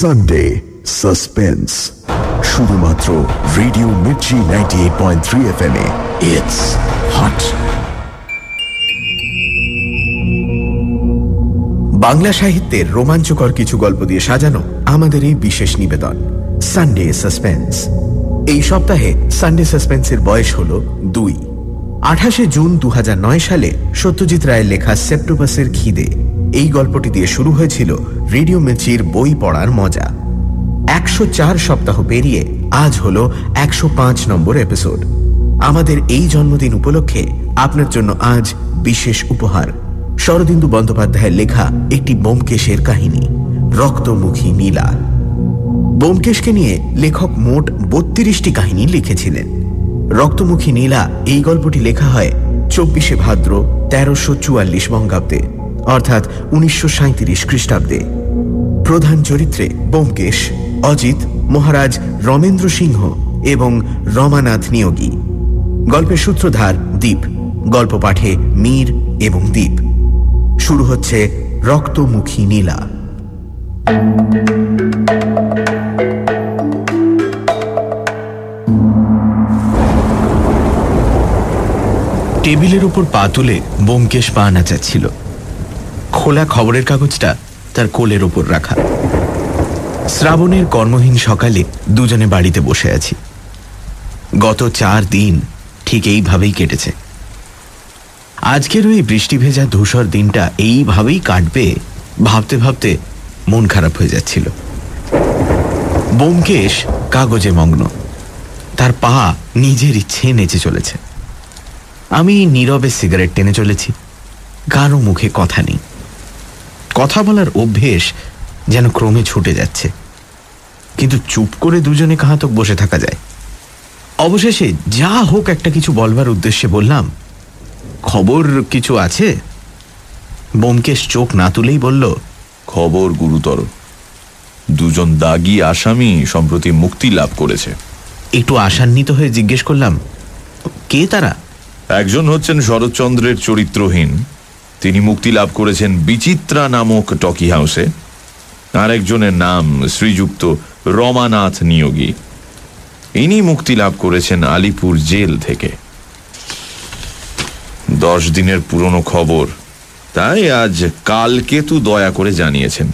Sunday suspense শুধুমাত্র radio Mirchi ninety eight point three F M it's Bangla সাহিত্যের রোমাঞ্চকর কিছু গল্প দিয়ে সাজানো আমাদের এই বিশেষ নিবেদন সানডে সাসপেন্স এই সপ্তাহে সানডে সাসপেন্সের বয়স হল দুই। আঠাশে জুন দু হাজার নয় সালে সত্যজিৎ রায়ের লেখা সেপ্টোপাসের খিদে। এই গল্পটি দিয়ে শুরু হয়েছিল রেডিও মির্চির বই পড়ার মজা। একশো চার সপ্তাহ পেরিয়ে আজ হল একশো পাঁচ নম্বর এপিসোড আমাদের এই জন্মদিন উপলক্ষে আপনার জন্য আজ বিশেষ উপহার। শরদিন্দু বন্দ্যোপাধ্যায়ের লেখা একটি বোমকেশের কাহিনী, রক্তমুখী নীলা। বোমকেশকে নিয়ে লেখক মোট বত্রিশটি কাহিনী লিখেছিলেন। রক্তমুখী নীলা এই গল্পটি লেখা হয় চব্বিশে ভাদ্র তেরোশো চুয়াল্লিশ বঙ্গাব্দে। অর্থাৎ উনিশশো খ্রিস্টাব্দে। প্রধান চরিত্রে বোমকেশ অজিত, মহারাজ রমেন্দ্র সিংহ এবং রমানাথ নিয়োগী। গল্পের সূত্রধার দ্বীপ গল্প পাঠে মীর এবং দ্বীপ শুরু হচ্ছে রক্তমুখী নীলা। টেবিলের উপর পা তুলে বোমকেশ পা নাচাচ্ছিল। খোলা খবরের কাগজটা তার কোলের ওপর রাখা। শ্রাবণের কর্মহীন সকালে দুজনে বাড়িতে বসে আছি। গত চার দিন ঠিক এইভাবেই কেটেছে। আজকের ওই বৃষ্টি ভেজা ধূসর দিনটা এইভাবেই কাটবে ভাবতে ভাবতে মন খারাপ হয়ে যাচ্ছিল। বোমকেশ কাগজে মগ্ন। তার পা নিজের ইচ্ছে নেচে চলেছে। আমি নীরবে সিগারেট টেনে চলেছি। কারও মুখে কথা নেই। কথা বলার অভ্যেস যেন ক্রমে ছুটে যাচ্ছে। কিন্তু চুপ করে দুজনে কাহাতক বসে থাকা যায়। অবশেষে যা হোক একটা কিছু বলবার উদ্দেশ্যে বললাম খবর কিছু আছে? বোমকেশ চোখ না তুলেই বলল খবর গুরুতর। দুজন দাগি আসামি সম্প্রতি মুক্তি লাভ করেছে। একটু আশান্বিত হয়ে জিজ্ঞেস করলাম কে তারা? একজন হচ্ছেন শরৎচন্দ্রের চরিত্রহীন। তিনি মুক্তি লাভ করেছেন বিচিত্রা নামক টকি হাউসে। আর একজনের নাম শ্রীযুক্ত রমানাথ নিয়োগী। ইনি মুক্তি লাভ করেছেন আলিপুর জেল থেকে। দশ দিনের পুরনো খবর। তাই আজ কালকেতু দয়া করে জানিয়েছেন।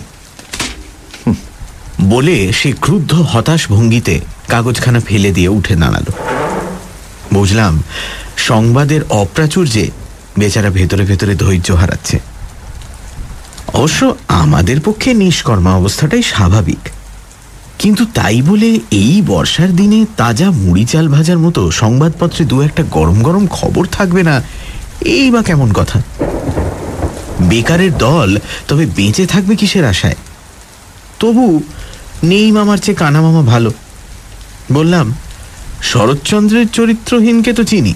বলে সে ক্রুদ্ধ হতাশ ভঙ্গিতে কাগজখানা ফেলে দিয়ে উঠে দাঁড়াল। বুঝলাম, সংবাদের অপ্রাচুর্যে বেচারা ভেতরে ভেতরে ধৈর্য হারাচ্ছে। অবশ্য আমাদের পক্ষে নিষ্কর্মা অবস্থাটাই স্বাভাবিক। কিন্তু তাই বলে এই বর্ষার দিনে তাজা মুড়ি চাল ভাজার মতো সংবাদপত্রে দু একটা গরম গরম খবর থাকবে না, এই বা কেমন কথা? বেকারের দল তবে বেঁচে থাকবে কিসের আশায়? তবু নেই মামার চেয়ে কানা মামা ভালো। বললাম, শরৎচন্দ্রের চরিত্রহীনকে তো চিনি।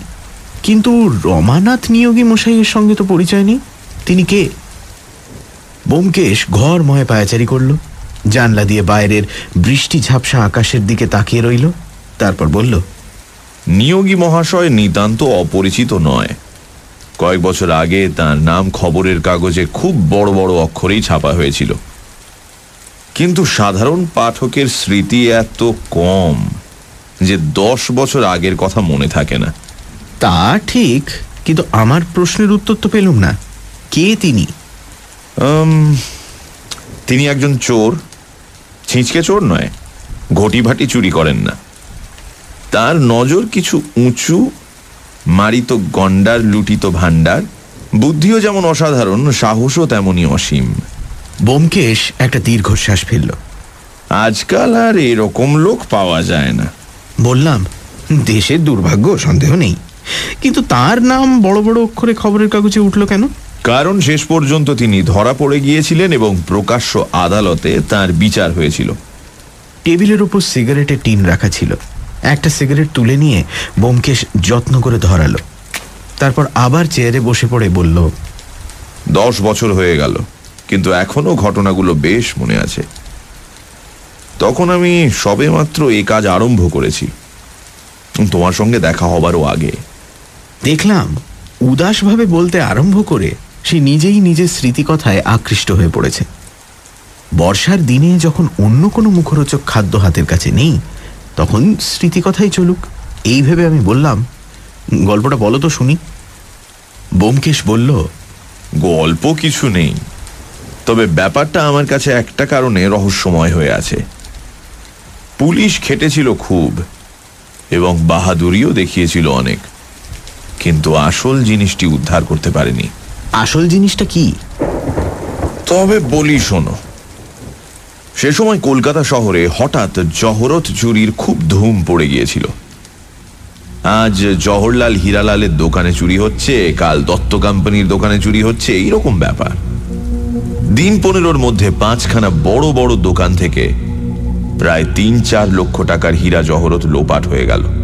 কিন্তু রমানাথ নিয়োগী মশাইয়ের সঙ্গে তো পরিচয় নেই। তিনি কে? বোমকেশ ঘর ময় পায়াচারি করল, জানলা দিয়ে বাইরের বৃষ্টি ঝাপসা আকাশের দিকে তাকিয়ে রইল, তারপর বলল, নিয়োগী মহাশয় নিতান্ত অপরিচিত নয়। কয়েক বছর আগে তার নাম খবরের কাগজে খুব বড় বড় অক্ষরেই ছাপা হয়েছিল। কিন্তু সাধারণ পাঠকের স্মৃতি এত কম যে দশ বছর আগের কথা মনে থাকে না। তা ঠিক কিন্তু আমার প্রশ্নের উত্তর তো পেলুম না। কে তিনি? তিনি একজন চোর। ছিঁচকে চোর নয় ঘটি ভাটি চুরি করেন না। তার নজর কিছু উঁচু মারিত গন্ডার লুটিত ভাণ্ডার। বুদ্ধিও যেমন অসাধারণ সাহসও তেমনই অসীম। বোমকেশ একটা দীর্ঘশ্বাস ফেলল। আজকাল আর এরকম লোক পাওয়া যায় না। বললাম দেশের দুর্ভাগ্য সন্দেহ নেই। কিন্তু তার নাম বড় বড় অক্ষরে খবরের কাগজে উঠল কেন? কারণ শেষ পর্যন্ত তিনি ধরা পড়ে গিয়েছিলেন এবং প্রকাশ্য আদালতে তার বিচার হয়েছিল। টেবিলের উপর সিগারেটের টিন রাখা ছিল। একটা সিগারেট তুলে নিয়ে বোমকেশ যত্ন করে ধরালো। তারপর আবার চেয়ারে বসে পড়ে বলল দশ বছর হয়ে গেল কিন্তু এখনও ঘটনাগুলো বেশ মনে আছে। তখন আমি সবেমাত্র এই কাজ আরম্ভ করেছি। তোমার সঙ্গে দেখা হবারও আগে। দেখলাম, উদাসভাবে বলতে আরম্ভ করে সে নিজেই নিজের স্মৃতিকথায় আকৃষ্ট হয়ে পড়েছে। বর্ষার দিনে যখন অন্য কোনো মুখরোচক খাদ্য হাতের কাছে নেই, তখন স্মৃতিকথাই চলুক। এই ভেবে আমি বললাম, গল্পটা বলো তো শুনি। বোমকেশ বলল, গল্প কিছু নেই, তবে ব্যাপারটা আমার কাছে একটা কারণে রহস্যময় হয়ে আছে। পুলিশ খেটেছিল খুব এবং বাহাদুরিও দেখিয়েছিল অনেক। কিন্তু আসল জিনিসটি উদ্ধার করতে পারেনি। আসল জিনিসটা কি? তবে বলি শোনো সে সময় কলকাতা শহরে হঠাৎ জহরত চুরির খুব ধুম পড়ে গিয়েছিল। আজ জহরলাল হীরালালের দোকানে চুরি হচ্ছে কাল দত্ত কোম্পানির দোকানে চুরি হচ্ছে এইরকম ব্যাপার। দিন পনেরোর মধ্যে পাঁচখানা বড় বড় দোকান থেকে প্রায় তিন চার লক্ষ টাকার হীরা জহরত লোপাট হয়ে গেল।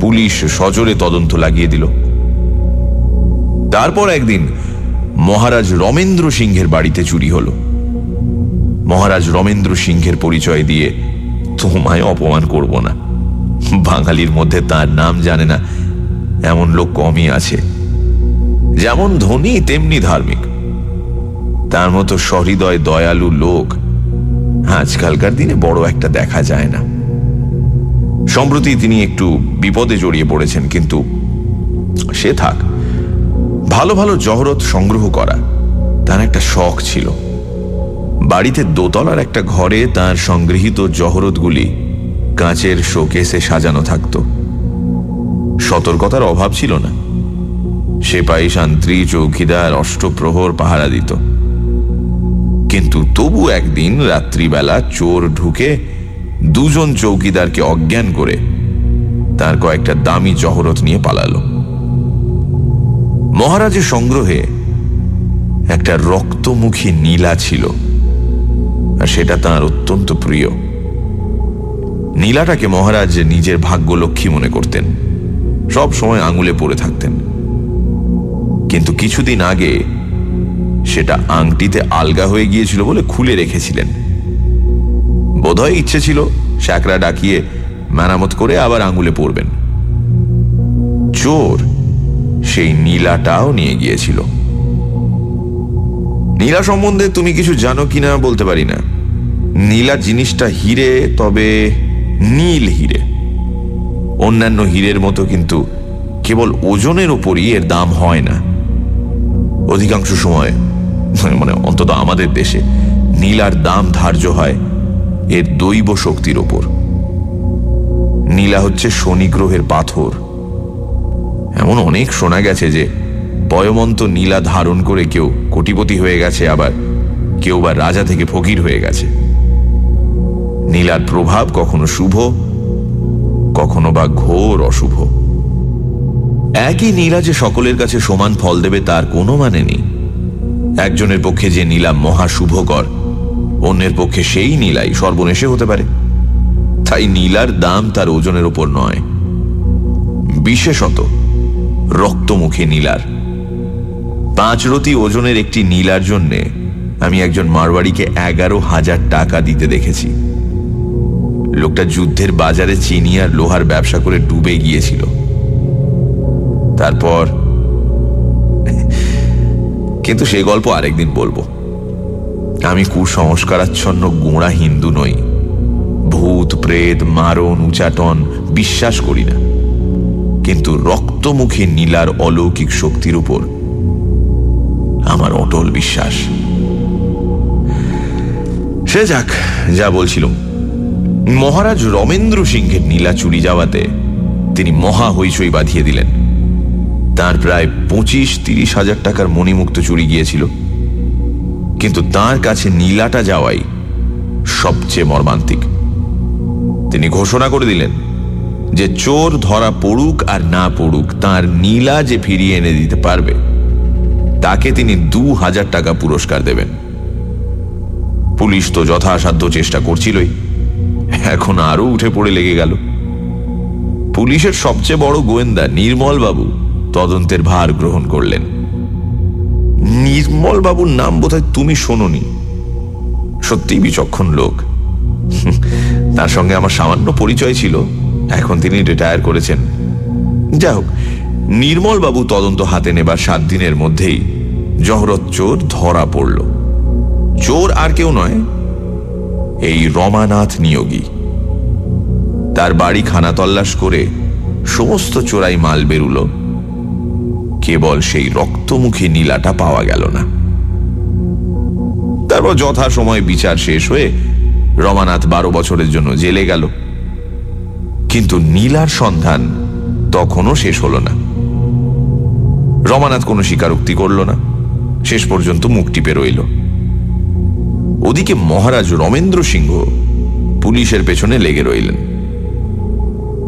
পুলিশ সজোরে তদন্ত লাগিয়ে দিল। তারপর একদিন মহারাজ রমেন্দ্র সিংহের বাড়িতে চুরি হল। মহারাজ রমেন্দ্র সিংহের পরিচয় দিয়ে তোমায় অপমান করব না। বাঙালির মধ্যে তার নাম জানে না, এমন লোক কমই আছে। যেমন ধনী, তেমনি ধার্মিক। তার মতো সহৃদয়, দয়ালু লোক আজকালকার দিনে বড় একটা দেখা যায় না। সম্প্রতি তিনি একটু বিপদে জড়িয়ে পড়েছেন, কিন্তু সে থাক। ভালো ভালো জহরত সংগ্রহ করা, তার একটা শখ ছিল। বাড়িতে দোতলার একটা ঘরে তার সংগৃহীত জহরতগুলি কাঁচের শোকেসে সাজানো থাকত। সতর্কতার অভাব ছিল না। সেপাই শান্ত্রী চৌকিদার অষ্টপ্রহর পাহারা দিত। কিন্তু তবু একদিন রাত্রিবেলা চোর ঢুকে দুজন চৌকিদারকে অজ্ঞান করে তার কয়েকটা দামি জহরত নিয়ে পালালো। মহারাজের সংগ্রহে একটা রক্তমুখী নীলা ছিল, আর সেটা তার অত্যন্ত প্রিয়। নীলাটাকে মহারাজ নিজের ভাগ্য লক্ষ্মী মনে করতেন, সব সময় আঙুলে পড়ে থাকতেন। কিন্তু কিছুদিন আগে সেটা আংটিতে আলগা হয়ে গিয়েছিল বলে খুলে রেখেছিলেন। বোধহয় ইচ্ছে ছিল শ্যাকরা ডাকিয়ে মেরামত করে আবার আঙুলে পড়বেন। চোর সেই নীলাটাও নিয়ে গিয়েছিল। নীলা সম্বন্ধে তুমি কিছু জানো কিনা বলতে পারি না। নীলা জিনিসটা হিরে, তবে নীল হিরে। অন্যান্য হীরের মতো কিন্তু কেবল ওজনের ওপরই এর দাম হয় না। অধিকাংশ সময় মানে অন্তত আমাদের দেশে, নীলার দাম ধার্য হয় এর দৈব শক্তির ওপর। নীলা হচ্ছে শনি গ্রহের পাথর। এমন অনেক শোনা গেছে যে বয়মন্ত নীলা ধারণ করে কেউ কোটিপতি হয়ে গেছে, আবার কেউ বা রাজা থেকে ফকির হয়ে গেছে। নীলার প্রভাব কখনো শুভ, কখনো বা ঘোর অশুভ। একই নীলা যে সকলের কাছে সমান ফল দেবে, তার কোনো মানে নেই। একজনের পক্ষে যে নীলা মহা শুভকর অন্যের পক্ষে সেই নীলাই সর্বনেশে হতে পারে। তাই নীলার দাম তার ওজনের উপর নয়। বিশেষত রক্তমুখী নীলার। পাঁচ রতি ওজনের একটি নীলার জন্যে আমি একজন মারবাড়িকে এগারো হাজার টাকা দিতে দেখেছি। লোকটা যুদ্ধের বাজারে চিনি আর লোহার ব্যবসা করে ডুবে গিয়েছিল। তারপর, কিন্তু সে গল্প আরেকদিন বলব। আমি কুসংস্কারাচ্ছন্ন গোঁড়া হিন্দু নই। ভূত, প্রেত, মারণ, উচাটন বিশ্বাস করি না। কিন্তু রক্তমুখী নীলার অলৌকিক শক্তির উপর আমার অটল বিশ্বাস। সে যাক, যা বলছিলাম। মহারাজ রমেন্দ্র সিংহের নীলা চুরি যাওয়াতে তিনি মহা হইচই বাঁধিয়ে দিলেন। তার প্রায় পঁচিশ তিরিশ হাজার টাকার মণিমুক্ত চুরি গিয়েছিল। কিন্তু তার কাছে নীলাটা যাওয়াই সবচেয়ে মর্মান্তিক। তিনি ঘোষণা করে দিলেন যে চোর ধরা পড়ুক আর না পড়ুক, তার নীলা যে ফিরিয়ে এনে দিতে পারবে, তাকে তিনি দু হাজার টাকা পুরস্কার দেবেন। পুলিশ তো যথাসাধ্য চেষ্টা করছিলই, এখন আরও উঠে পড়ে লেগে গেল। পুলিশের সবচেয়ে বড় গোয়েন্দা নির্মল বাবু তদন্তের ভার গ্রহণ করলেন। নির্মল বাবুর নাম বোধহয় তুমি শোনি সত্যি বিচক্ষণ লোক। তার সঙ্গে আমার সামান্য পরিচয় ছিল। এখন তিনি রিটায়ার করেছেন। যাই হোক, নির্মল বাবু তদন্ত হাতে নেবার সাত দিনের মধ্যেই জহরত চোর ধরা পড়ল। চোর আর কেউ নয়, এই রমানাথ নিয়োগী। তার বাড়ি খানা তল্লাশ করে সমস্ত চোরাই মাল বেরুল। কেবল সেই রক্তমুখী নীলাটা পাওয়া গেল না। তারপর যথা সময় বিচার শেষ হয়ে রমানাথ বারো বছরের জন্য জেলে গেল। কিন্তু নীলার সন্ধান তখনও শেষ হলো না। রমানাথ কোনো স্বীকারোক্তি করল না। শেষ পর্যন্ত মুখ টিপে রইল। ওদিকে মহারাজ রমেন্দ্র সিংহ পুলিশের পেছনে লেগে রইলেন।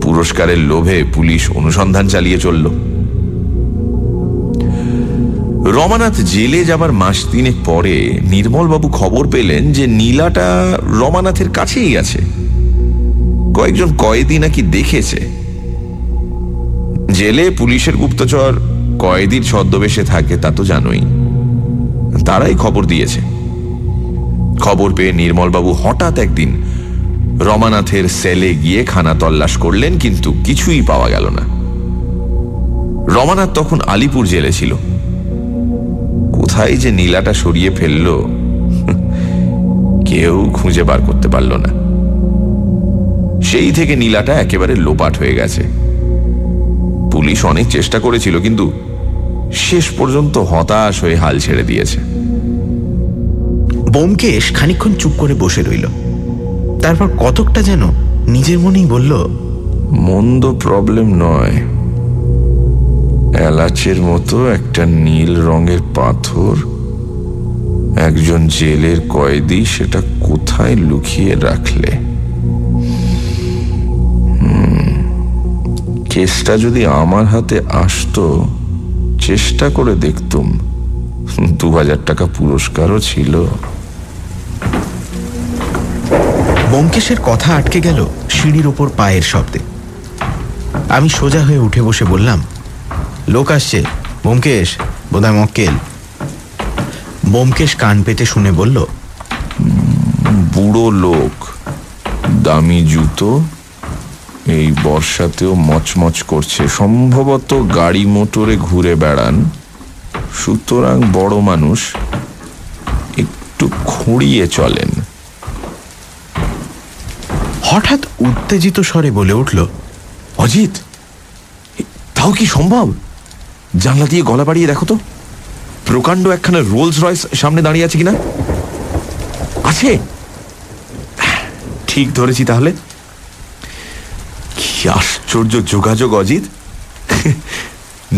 পুরস্কারের লোভে পুলিশ অনুসন্ধান চালিয়ে চলল। রমানাথ জেলে যাবার মাস তিনেক পরে নির্মলবাবু খবর পেলেন যে নীলাটা রমানাথের কাছেই আছে। কয়েকজন কয়েদি নাকি দেখেছে। জেলে পুলিশের গুপ্তচর, কয়েদির ছদ্মবেশে থাকে, তা তো জানোই। তারাই খবর দিয়েছে। খবর পেয়ে নির্মলবাবু হঠাৎ একদিন রমানাথের সেলে গিয়ে খানা তল্লাশ করলেন, কিন্তু কিছুই পাওয়া গেল না। রমানাথ তখন আলিপুর জেলে ছিল। কোথায় যে নীলাটা সরিয়ে ফেলল কেউ খুঁজে বার করতে পারল না। সেই থেকে নীলাটা একেবারে লোপাট হয়ে গেছে। পুলিশ অনেক চেষ্টা করেছিল কিন্তু শেষ পর্যন্ত হতাশ হয়ে হাল ছেড়ে দিয়েছে। বোমকেশ খানিক্ষণ চুপ করে বসে রইল। তারপর কতকটা যেন নিজের মনেই বলল মন্দ প্রবলেম নয়। এলাচের মতো একটা নীল রঙের পাথর। একজন জেলের কয়েদি সেটা কোথায় লুকিয়ে রাখলে? কেসটা যদি আমার হাতে আসতো, চেষ্টা করে দেখতুম। দু হাজার টাকা পুরস্কারও ছিল। বোমকেশের কথা আটকে গেল সিঁড়ির ওপর পায়ের শব্দে। আমি সোজা হয়ে উঠে বসে বললাম লোক আসছে। বোমকেশ? বোধহয় মক্কেল। বোমকেশ কান পেতে শুনে বলল বুড়ো লোক দামি জুতো এই বর্ষাতেও মচমচ করছে। সম্ভবত গাড়ি মোটরে ঘুরে বেড়ান। সুতরাং বড় মানুষ একটু খুঁড়িয়ে চলেন। হঠাৎ উত্তেজিত স্বরে বলে উঠল অজিত তাও কি সম্ভব? জানলা দিয়ে গলা বাড়িয়ে দেখো তো। প্রকাণ্ড একখানা রোলস রয়েস সামনে দাঁড়িয়ে আছে কিনা? আছে। ঠিক ধরেছি তাহলে। কি আশ্চর্য যোগাযোগ, অজিত।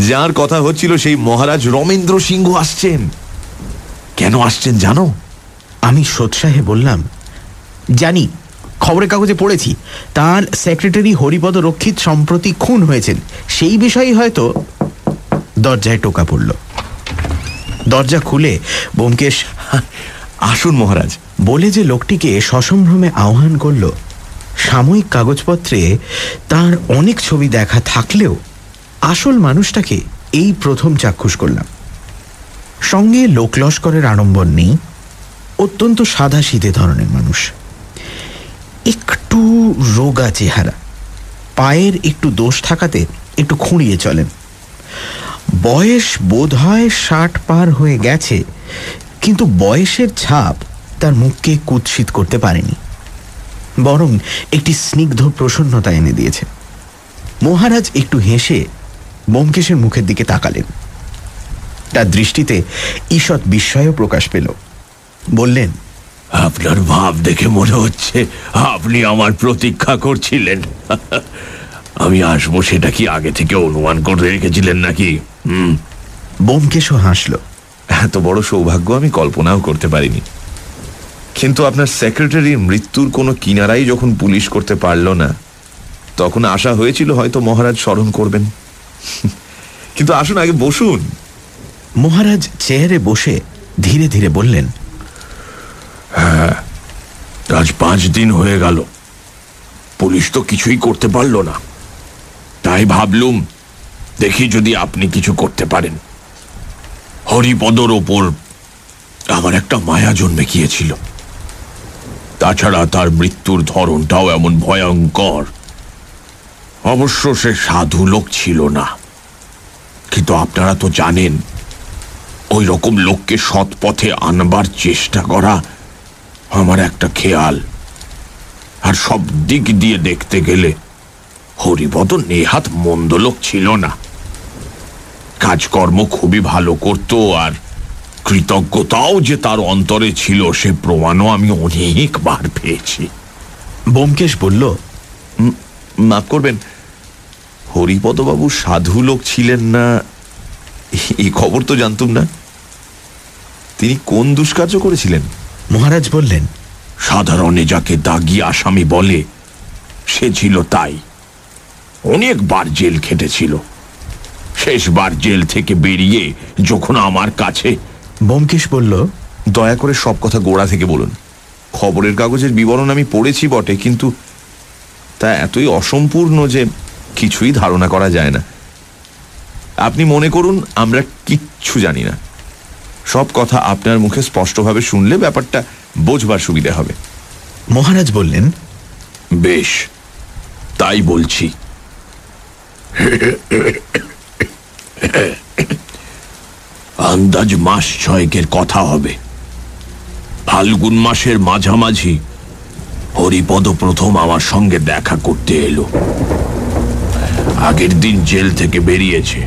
যার কথা হচ্ছিল সেই মহারাজ রমেন্দ্র সিংহ আসছেন। কেন আসছেন জানো? আমি সোৎসাহে বললাম, জানি, খবরের কাগজে পড়েছি, তার সেক্রেটারি হরিপদ রক্ষিত সম্প্রতি খুন হয়েছেন। সেই বিষয়েই হয়তো দরজায় টোকা পড়ল। দরজা খুলে বোমকেশ, আসুন মহারাজ। বলে যে লোকটিকে সসম্ভ্রমে আহ্বান করল, সাময়িক কাগজপত্রে তার অনেক ছবি দেখা থাকলেও আসল মানুষটাকে এই প্রথম চাক্ষুষ করলাম। সঙ্গে লোকলস্করের আড়ম্বর নেই, অত্যন্ত সাদা শীতে ধরনের মানুষ। একটু রোগা চেহারা, পায়ের একটু দোষ থাকাতে একটু খুঁড়িয়ে চলেন। বয়স বোধ হয় ষাট পার হয়ে গেছে, কিন্তু বয়সের ছাপ তার মুখকে কুৎসিত করতে পারেনি। বরং একটি স্নিগ্ধ প্রসন্নতা এনে দিয়েছে। মহারাজ একটু হেসে বোমকেশের মুখের দিকে তাকালেন। তার দৃষ্টিতে ঈষৎ বিস্ময়ও প্রকাশ পেল। বললেন, আপনার ভাব দেখে মনে হচ্ছে আপনি আমার প্রতীক্ষা করছিলেন। আমি আসব, সেটা কি আগে থেকে অনুমান করে রেখেছিলেন নাকি? হুম। বোমকেশও হাসল। এত বড় সৌভাগ্য আমি কল্পনাও করতে পারিনি। কিন্তু আপনার সেক্রেটারির মৃত্যুর কোনো কিনারাই যখন পুলিশ করতে পারল না তখন আশা হয়েছিল হয়তো মহারাজ স্মরণ করবেন। কিন্তু আসুন আগে বসুন। মহারাজ চেয়ারে বসে ধীরে ধীরে বললেন হ্যাঁ আজ পাঁচ দিন হয়ে গেল। পুলিশ তো কিছুই করতে পারল না। তাই ভাবলুম দেখি যদি আপনি কিছু করতে পারেন। হরিপদর ওপর আমার একটা মায়া জন্মে গিয়েছিল তাছাড়া তার মৃত্যুর ধরনটাও এমন ভয়ঙ্কর। অবশ্য সে সাধু লোক ছিল না। কিন্তু আপনারা তো জানেন, ওই রকম লোককে সৎ পথে আনবার চেষ্টা করা আমার একটা খেয়াল। আর সব দিক দিয়ে দেখতে গেলে হরিপদ নেহাত মন্দ লোক ছিল না। কাজকর্ম খুবই ভালো করত আর কৃতজ্ঞতাও যে তার অন্তরে ছিল সে প্রমাণও আমি অনেকবার পেয়েছি। বোমকেশ বলল মাফ করবেন হরিপদবাবু সাধু লোক ছিলেন না? এই খবর তো জানতুম না। তিনি কোন দুষ্কার্য করেছিলেন? মহারাজ বললেন সাধারণে যাকে দাগি আসামি বলে সে ছিল তাই। অনেকবার জেল খেটেছিল। শেষবার জেল থেকে বেরিয়ে যখন আমার কাছে বোমকেশ বলল দয়া করে সব কথা গোড়া থেকে বলুন। খবরের কাগজের বিবরণ আমি পড়েছি বটে কিন্তু তা এতই অসম্পূর্ণ যে কিছুই ধারণা করা যায় না। আপনি মনে করুন আমরা কিচ্ছু জানি না। সব কথা আপনার মুখে স্পষ্টভাবে শুনলে ব্যাপারটা বোঝবার সুবিধা হবে। মহারাজ বললেন বেশ তাই বলছি। আন্দাজ মাস ছয়েকের কথা হবে। ফাল্গুন মাসের মাঝামাঝি হরিপদ প্রথম আমার সঙ্গে দেখা করতে এলো। আগের দিন জেল থেকে বেরিয়েছে।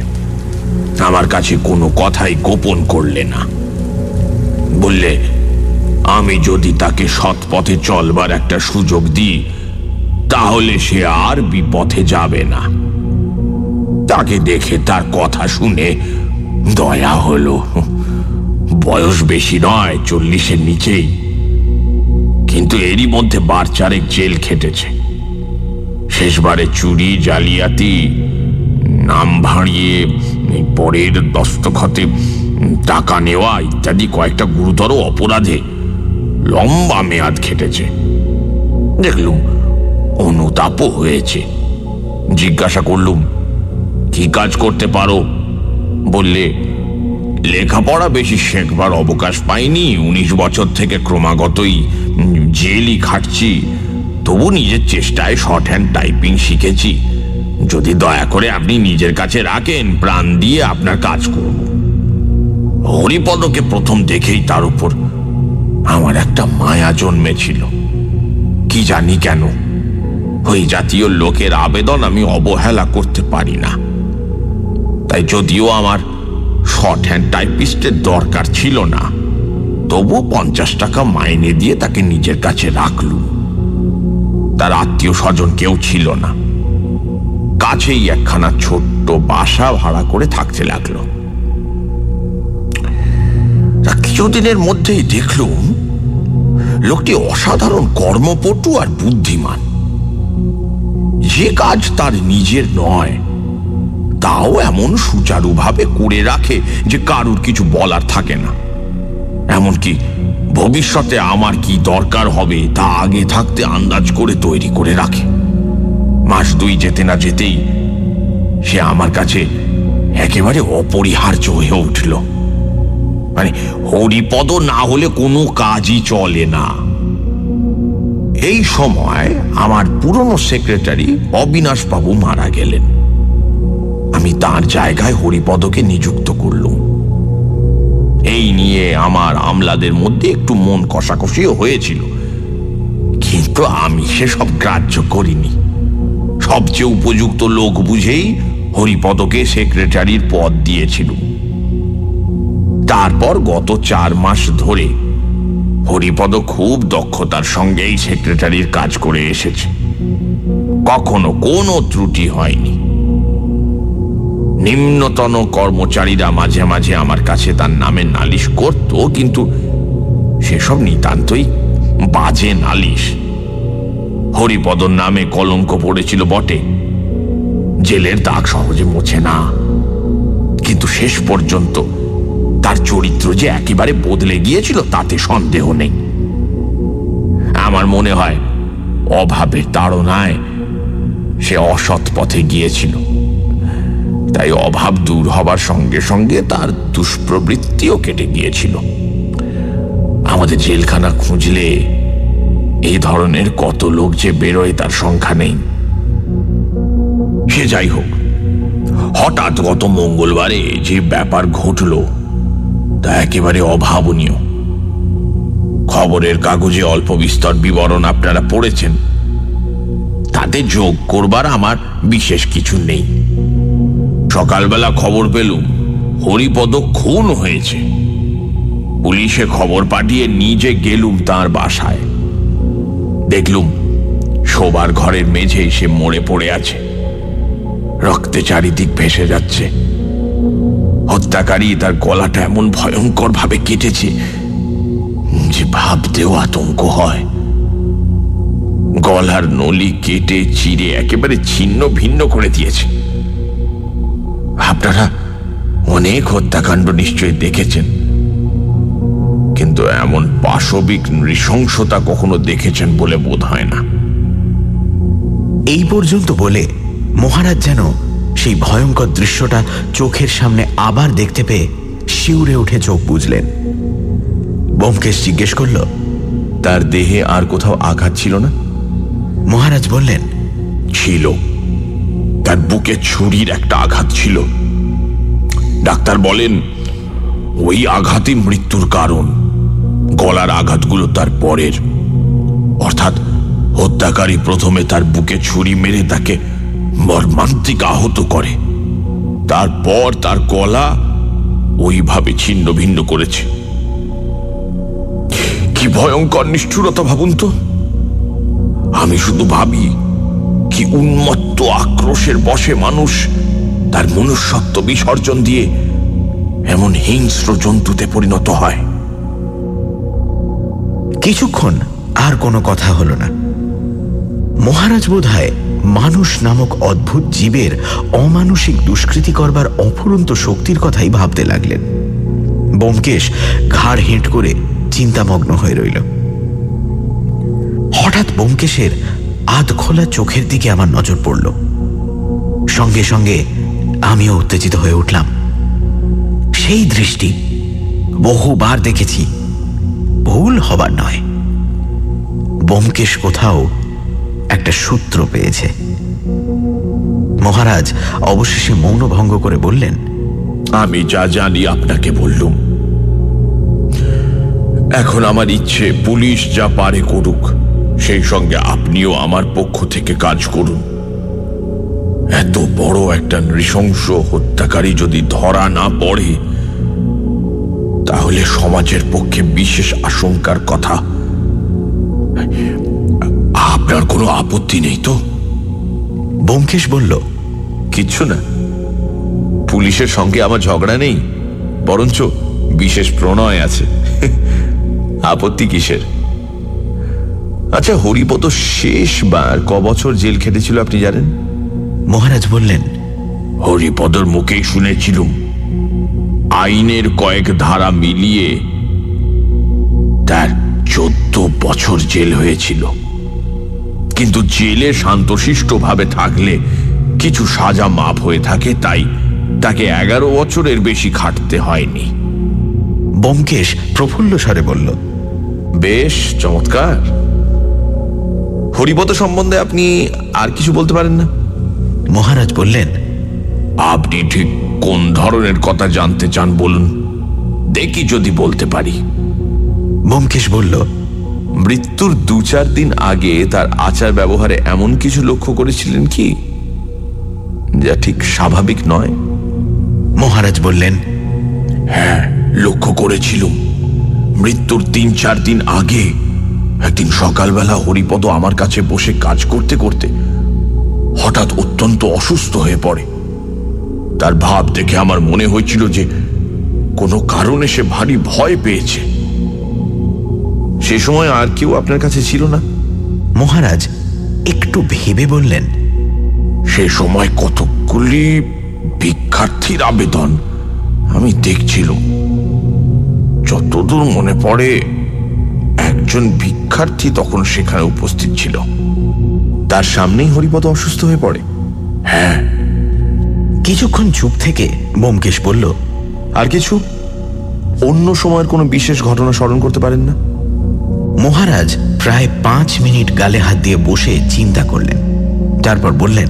আমার কাছে কোনো কথাই গোপন করলে না। বললে, আমি যদি তাকে সৎ পথে চলবার একটা সুযোগ দিই, তাহলে সে আর বিপথে যাবে না। তাকে দেখে তার কথা শুনে দয়া হলো। বয়স বেশি নয়, চল্লিশের নিচেই। কিন্তু এরই মধ্যে বার চারেক জেল খেটেছে। শেষবারে চুরি, জালিয়াতি, নাম ভাঁড়িয়ে পরের দস্তখতে টাকা নেওয়া ইত্যাদি কয়েকটা গুরুতর অপরাধে লম্বা মেয়াদ খেটেছে। দেখলুম, অনুতাপও হয়েছে। জিজ্ঞাসা করলুম কি কাজ করতে পারো? বললে, লেখাপড়া বেশি শেখবার অবকাশ পাইনি, উনিশ বছর থেকে ক্রমাগতই জেলই খাটছি। তবু নিজের চেষ্টায় শর্ট হ্যান্ড টাইপিং শিখেছি। যদি দয়া করে আপনি নিজের কাছে রাখেন, প্রাণ দিয়ে আপনার কাজ করব। হরিপদকে প্রথম দেখেই তার উপর আমার একটা মায়া জন্মেছিল। কি জানি কেন, ওই জাতীয় লোকের আবেদন আমি অবহেলা করতে পারি না। তাই যদিও আমার শর্ট হ্যান্ড টাইপিস্টের দরকার ছিল না তবু পঞ্চাশ টাকা মাইনে দিয়ে তাকে নিজের কাছে রাখলুম। তার আত্মীয় স্বজন কেউ ছিল না। কাছেই একখানা ছোট্ট বাসা ভাড়া করে থাকতে লাগল। কিছুদিনের মধ্যেই দেখলুম, লোকটি অসাধারণ কর্মপটু আর বুদ্ধিমান। যে কাজ তার নিজের নয় তাও এমন সুচারুভাবে করে রাখে যে কারুর কিছু বলার থাকে না। এমনকি ভবিষ্যতে আমার কি দরকার হবে তা আগে থাকতে আন্দাজ করে তৈরি করে রাখে। মাস দুই যেতে না যেতেই সে আমার কাছে একেবারে অপরিহার্য হয়ে উঠল। মানে হরিপদ না হলে কোনো কাজই চলে না। এই সময় আমার পুরনো সেক্রেটারি অবিনাশবাবু মারা গেলেন। আমি তার জায়গায় হরিপদকে নিযুক্ত করলুম। এই নিয়ে আমার আমলাদের মধ্যে একটু মন কষাকষিও হয়েছিল। কিন্তু আমি সেসব গ্রাহ্য করিনি। সবচেয়ে উপযুক্ত লোক বুঝেই হরিপদকে সেক্রেটারির পদ দিয়েছিল তারপর গত চার মাস ধরে হরিপদ খুব দক্ষতার সঙ্গেই সেক্রেটারির কাজ করে এসেছে। কখনো কোনো ত্রুটি হয়নি। নিম্নতন কর্মচারীরা মাঝে মাঝে আমার কাছে তার নামে নালিশ করত, কিন্তু সেসব নিতান্তই বাজে নালিশ। হরিপদর নামে কলঙ্ক পড়েছিল বটে। জেলের দাগ সহজে মোছে না। কিন্তু শেষ পর্যন্ত তার চরিত্র যে একেবারে বদলে গিয়েছিল, তাতে সন্দেহ নেই। আমার মনে হয় অভাবের তাড়নায় সে অসৎ পথে গিয়েছিল। তাই অভাব দূর হবার সঙ্গে সঙ্গে তার দুষ্প্রবৃত্তিও কেটে গিয়েছিল। আমাদের জেলখানা খুঁজলে এই ধরনের কত লোক যে বেরোয় তার সংখ্যা নেই। সে যাই হোক, হঠাৎ গত মঙ্গলবারে যে ব্যাপার ঘটল, তা একেবারে অভাবনীয়। খবরের কাগজে অল্প বিস্তর বিবরণ আপনারা পড়েছেন। তাতে যোগ করবার আমার বিশেষ কিছু নেই। সকালবেলা খবর পেলুম, হরিপদ খুন হয়েছে। পুলিশে খবর পাঠিয়ে নিজে গেলুম তার বাসায়। দেখলুম, শোবার ঘরের মেঝে সে মরে পড়ে আছে। রক্তে চারিদিক ভেসে যাচ্ছে। হত্যাকারী তার গলাটা এমন ভয়ঙ্কর ভাবে কেটেছে যে ভাবতেও আতঙ্ক হয়। গলার নলি কেটে চিরে একেবারে ছিন্ন ভিন্ন করে দিয়েছে। আপনারা অনেক হত্যাকাণ্ড নিশ্চয়ই দেখেছেন। কিন্তু এমন পাশবিক নৃশংসতা কখনো দেখেছেন বলে বোধ হয় না। এই পর্যন্ত বলে মহারাজ যেন সেই ভয়ঙ্কর দৃশ্যটা চোখের সামনে আবার দেখতে পেয়ে শিউরে উঠে চোখ বুঝলেন। বোমকেশ জিজ্ঞেস করল তার দেহে আর কোথাও আঘাত ছিল না? মহারাজ বললেন ছিল। তার বুকে ছুরির একটা আঘাত ছিল। ডাক্তার বলেন, ওই আঘাতই মৃত্যুর কারণ। গলার আঘাতগুলো তার পরের। অর্থাৎ হত্যাকারী প্রথমে তার বুকে ছুরি মেরে তাকে মর্মান্তিক আহত করে। তারপর তার গলা ওইভাবে ছিন্ন ভিন্ন করেছে। কি ভয়ঙ্কর নিষ্ঠুরতা ভাবুন তো। আমি শুধু ভাবি কি উন্মত্ত আক্রোশের বসে মানুষ তার মনুষ্যত্ব বিসর্জন দিয়ে এমন হিংস্র জন্তুতে পরিণত হয়? কিছুক্ষণ আর কোনো কথা হলো না। মহারাজ বোধ মানুষ নামক অদ্ভুত জীবের অমানসিক দুষ্কৃতি করবার অফুরন্ত শক্তির কথাই ভাবতে লাগলেন। বোমকেশ ঘাড় হেঁট করে চিন্তামগ্ন হয়ে রইল। হঠাৎ বোমকেশের আধ খোলা চোখের দিকে আমার নজর পড়ল। সঙ্গে সঙ্গে আমিও উত্তেজিত হয়ে উঠলাম। সেই দৃষ্টি বহুবার দেখেছি। ভুল হবার নয়। বোমকেশ কোথাও একটা সূত্র পেয়েছে। মহারাজ অবশেষে মৌনভঙ্গ করে বললেন, আমি যা জানি আপনাকে বললুম। এখন আমার ইচ্ছে পুলিশ যা পারে করুক। সেই সঙ্গে আপনিও আমার পক্ষ থেকে কাজ করুন। এত বড় একটা নৃশংস হত্যাকারী যদি ধরা না পড়ে তাহলে সমাজের পক্ষে বিশেষ আশঙ্কার কথা। আপনার কোনো আপত্তি নেই তো? বোমকেশ বলল কিচ্ছু না। পুলিশের সঙ্গে আমার ঝগড়া নেই বরঞ্চ বিশেষ প্রণয় আছে। আপত্তি কিসের? আচ্ছা হরিপদ শেষবার ক বছর জেল খেটেছিল আপনি জানেন? মহারাজ বললেন হরিপদর মুখেই শুনেছিলুম আইনের কয়েক ধারা মিলিয়ে তার চোদ্দ বছর জেল হয়েছিল। কিন্তু জেলে শান্তশিষ্টভাবে থাকলে কিছু সাজা মাপ হয়ে থাকে তাই তাকে এগারো বছরের বেশি খাটতে হয়নি। বোমকেশ প্রফুল্ল স্বরে বলল বেশ চমৎকার। হরিপদ সম্বন্ধে আপনি আর কিছু বলতে পারেন না? মহারাজ বললেন আপনি ঠিক কোন ধরনের কথা জানতে চান বলুন। দেখি যদি বলতে পারি। বোমকেশ বলল মৃত্যুর দু চার দিন আগে তার আচার ব্যবহারে এমন কিছু লক্ষ্য করেছিলেন কি? যা ঠিক স্বাভাবিক নয়? মহারাজ বললেন হ্যাঁ লক্ষ্য করেছিলুম। মৃত্যুর তিন চার দিন আগে একদিন সকালবেলা হরিপদ আমার কাছে বসে কাজ করতে করতে হঠাৎ অত্যন্ত অসুস্থ হয়ে পড়ে। তার ভাব দেখে আমার মনে হয়েছিল যে কোনো কারণে সে ভারী ভয় পেয়েছে। সে সময় আর কেউ আপনার কাছে ছিল না? মহারাজ একটু ভেবে বললেন। সে সময় কতকগুলি ভিক্ষার্থীর আবেদন আমি দেখছিলাম। যতদূর মনে পড়ে একজন ভিক্ষার্থী তখন সেখানে উপস্থিত ছিল। তার সামনেই হরিপদ অসুস্থ হয়ে পড়ে। হ্যাঁ। কিছুক্ষণ চুপ থেকে বোমকেশ বলল আর কিছু? অন্য সময়ের কোনো বিশেষ ঘটনা স্মরণ করতে পারেন না? মহারাজ প্রায় পাঁচ মিনিট গালে হাত দিয়ে বসে চিন্তা করলেন। তারপর বললেন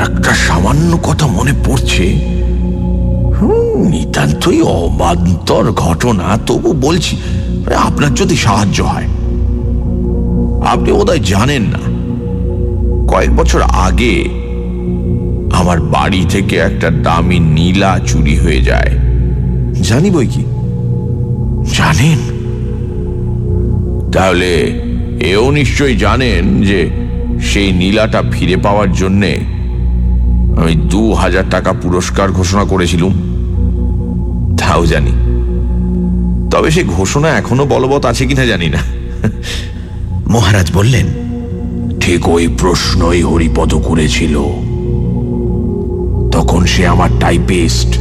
একটা সামান্য কথা মনে পড়ছে। নিতান্তই অবান্তর ঘটনা। তবু বলছি আপনার যদি সাহায্য হয়। আপনি বোধহয় জানেন না, কয়েক বছর আগে আমার বাড়ি থেকে একটা দামি নীলা চুরি হয়ে যায়। জানি বই কি? জানেন? তাহলে এও নিশ্চয়ই জানেন যে সেই নীলাটা ফিরে পাওয়ার জন্যে আমি দু হাজার টাকা পুরস্কার ঘোষণা করেছিলুম। তাও জানি। তবে সে ঘোষণা এখনও বলবৎ আছে কিনা জানি না। মহারাজ বললেন ঠিক ওই প্রশ্নই হরিপদ করেছিল। তখন সে আমার টাইপিস্ট।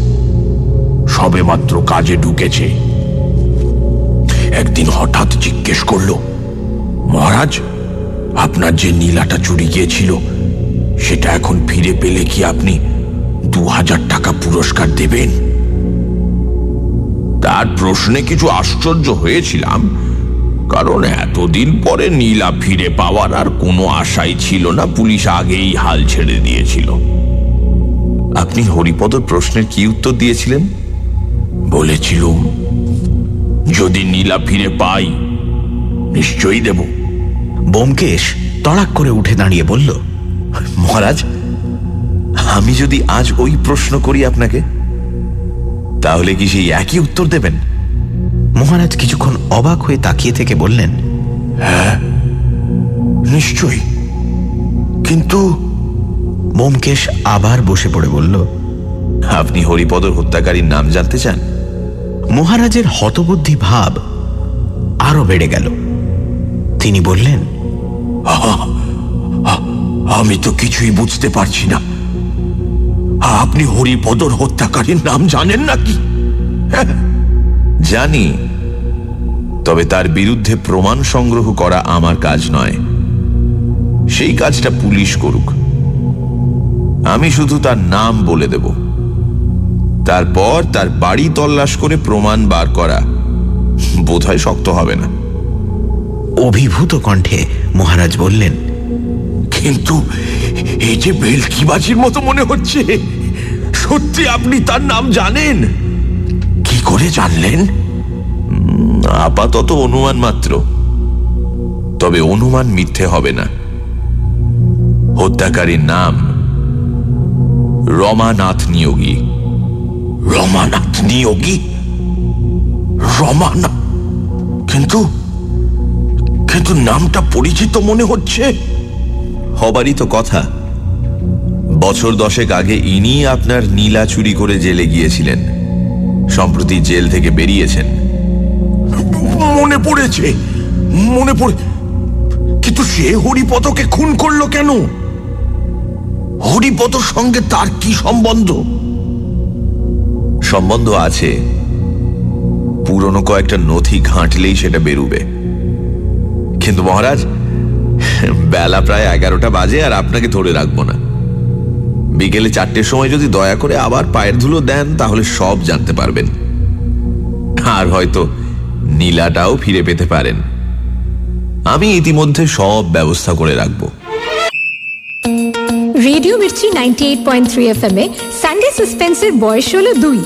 সবে মাত্র কাজে ঢুকেছে। একদিন হঠাৎ জিজ্ঞেস করল মহারাজ আপনার যে নীলাটা চুরি গিয়েছিল সেটা এখন ফিরে পেলে কি আপনি দু হাজার টাকা পুরস্কার দেবেন? তার প্রশ্নে কিছু আশ্চর্য হয়েছিলাম, কারণ এতদিন পরে নীলা ফিরে পাওয়ার আর কোনো আশাই ছিল না, পুলিশ আগেই হাল ছেড়ে দিয়েছিল। আপনি হরিপদর প্রশ্নের কি উত্তর দিয়েছিলেন? বলেছিলুম, যদি নীলা ফিরে পাই, নিশ্চয়ই দেব। বোমকেশ তড়াক করে উঠে দাঁড়িয়ে বলল মহারাজ আমি যদি আজ ওই প্রশ্ন করি আপনাকে তাহলে কি সেই একই উত্তর দেবেন? মহারাজ কিছুক্ষণ অবাক হয়ে তাকিয়ে থেকে বললেন নিশ্চয়ই। কিন্তু বোমকেশ আবার বসে পড়ে বলল আপনি হরিপদর হত্যাকারীর নাম জানতে চান? মহারাজের হতবুদ্ধি ভাব আরও বেড়ে গেল। তিনি বললেন আমি তো কিছুই বুঝতে পারছি না। আপনি হরিপদর হত্যাকারীর নাম জানেন নাকি? জানি। তবে তার বিরুদ্ধে প্রমাণ সংগ্রহ করা আমার কাজ নয়। সেই কাজটা পুলিশ করুক। আমি শুধু তার নাম বলে দেব। তারপর তার বাড়ি তল্লাশ করে প্রমাণ বার করা বোধহয় শক্ত হবে না। অভিভূত কণ্ঠে মহারাজ বললেন কিন্তু এই যে ভেলকিবাজির মতো মনে হচ্ছে, সত্যি আপনি তার নাম জানেন? কি করে জানলেন? আপাতত অনুমান মাত্র। তবে অনুমান মিথ্যে হবে না। হত্যাকারীর নাম রমানাথ নিয়োগী। রমানাথ নিয়োগী? রমানাথ কিন্তু কিন্তু নামটা পরিচিত মনে হচ্ছে। হবারই তো কথা। বছর দশেক আগে ইনি আপনার নীলা চুরি করে জেলে গিয়েছিলেন। সম্প্রতি জেল থেকে বেরিয়েছেন। মনে পড়েছে মনে পড়ে কিন্তু সে হরিপদকে খুন করল কেন? হরিপদর সঙ্গে তার কি সম্বন্ধ? সম্বন্ধ আছে। পুরনো কয়েকটা নথি ঘাঁটলেই সেটা বেরুবে। কিন্তু মহারাজ বেলা প্রায় এগারোটা বাজে আর আপনাকে ধরে রাখব না। বিকেলে চারটের সময় যদি দয়া করে আবার পায়ের ধুলো দেন, তাহলে সব জানতে পারবেন। আর হয়তো নীলাটাও ফিরে পেতে পারেন। আমি ইতিমধ্যে সব ব্যবস্থা করে রাখব। Radio Mirchi ninety eight point three F M এ সানডে সাসপেন্সের বয়স হলো দুই।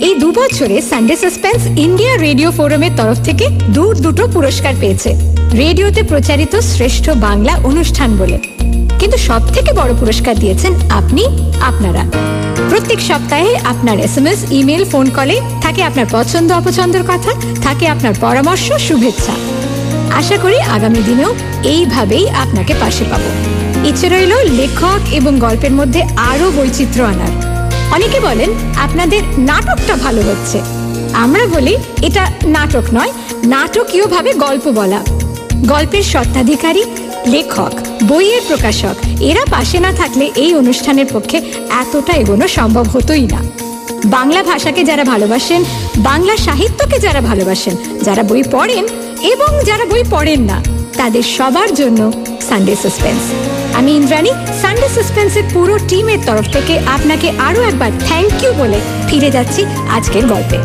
এই দু বছরে সানডে সাসপেন্স ইন্ডিয়া রেডিও ফোরামের তরফ থেকে দূর দুটো পুরস্কার পেয়েছে। রেডিওতে প্রচারিত শ্রেষ্ঠ বাংলা অনুষ্ঠান বলে। কিন্তু সব থেকে বড় পুরস্কার দিয়েছেন আপনি, আপনারা। প্রত্যেক সপ্তাহে আপনার S M S email, phone কলে থাকে আপনার পছন্দ, অপছন্দের কথা, থাকে আপনার পরামর্শ, শুভেচ্ছা। আশা করি আগামী দিনেও এইভাবেই আপনাকে পাশে পাবো। ইচ্ছে রইল লেখক এবং গল্পের মধ্যে আরও বৈচিত্র্য আনার। অনেকে বলেন, আপনাদের নাটকটা ভালো হচ্ছে। আমরা বলি, এটা নাটক নয়, নাটকীয়ভাবে গল্প বলা। গল্পের স্বত্বাধিকারী, লেখক, বইয়ের প্রকাশক, এরা পাশে না থাকলে এই অনুষ্ঠানের পক্ষে এতটা এগোনো সম্ভব হতোই না। বাংলা ভাষাকে যারা ভালোবাসেন, বাংলা সাহিত্যকে যারা ভালোবাসেন, যারা বই পড়েন এবং যারা বই পড়েন না, তাদের সবার জন্য সানডে সাসপেন্স আমি ইন্দ্রাণী সানডে সাসপেন্সের পুরো টিমের তরফ থেকে আপনাকে আরও একবার থ্যাংক ইউ বলে ফিরে যাচ্ছি আজকের গল্পে।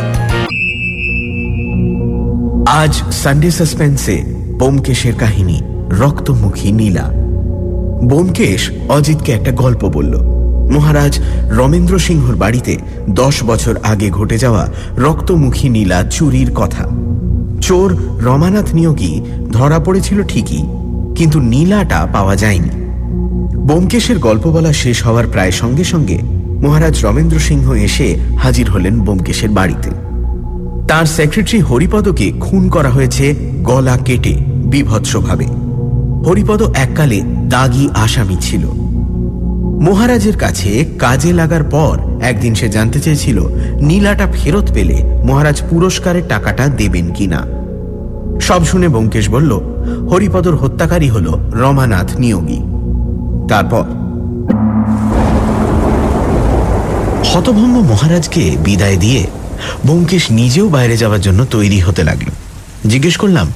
আজ সানডে সাসপেন্সে বোমকেশের কাহিনী, রক্তমুখী নীলা। বোমকেশ অজিতকে একটা গল্প বলল। মহারাজ রমেন্দ্র সিংহর বাড়িতে দশ বছর আগে ঘটে যাওয়া রক্তমুখী নীলা চুরির কথা। চোর রমানাথ নিয়োগী ধরা পড়েছিল ঠিকই, কিন্তু নীলাটা পাওয়া যায়নি। বোমকেশের গল্প বলা শেষ হওয়ার প্রায় সঙ্গে সঙ্গে মহারাজ রমেন্দ্র সিংহ এসে হাজির হলেন বোমকেশের বাড়িতে। তার সেক্রেটারি হরিপদকে খুন করা হয়েছে গলা কেটে, বিভৎসভাবে। হরিপদ এককালে দাগি আসামি ছিল। মহারাজের কাছে কাজে লাগার পর একদিন সে জানতে চেয়েছিল, নীলাটা ফেরত পেলে মহারাজ পুরস্কারের টাকাটা দেবেন কিনা। সব শুনে ব্যোমকেশ বলল, হরিপদর হত্যাকারী হল রমানাথ নিয়োগী। তারপর, হতভম্ব মহারাজকে বিদায় দিয়ে ব্যোমকেশ নিজেও বাইরে যাওয়ার জন্য তৈরি হতে লাগল। জিজ্ঞেস করলাম